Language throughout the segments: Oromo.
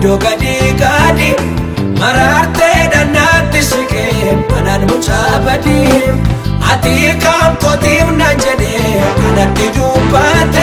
iddoo gadi gadi maraartee dannaatti siqee anaan mucaa badii ati kan kootiif na jedhee anatti dubbate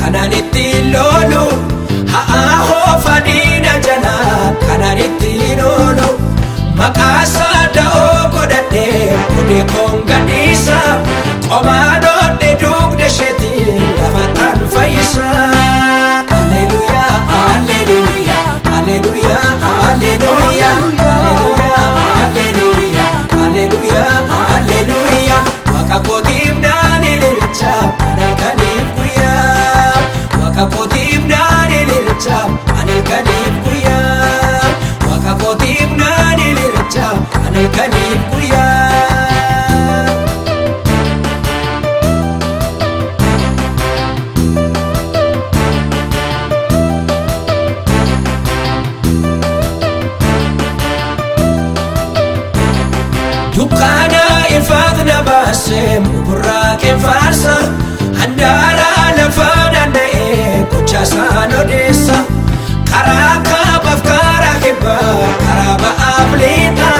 kanaan ittiin loolu haa hoofaniina jala kanaan ittiin oolu maqaasaa da'oo godhadhee odee koon gadhiisa Dukkaana irfaaqna baasee muburraaqeen faarsa handaara lafaa naanna'ee gochaa isaan odeessa karaa kaabaaf karaa kibbaa karaa ba'aaf liixa.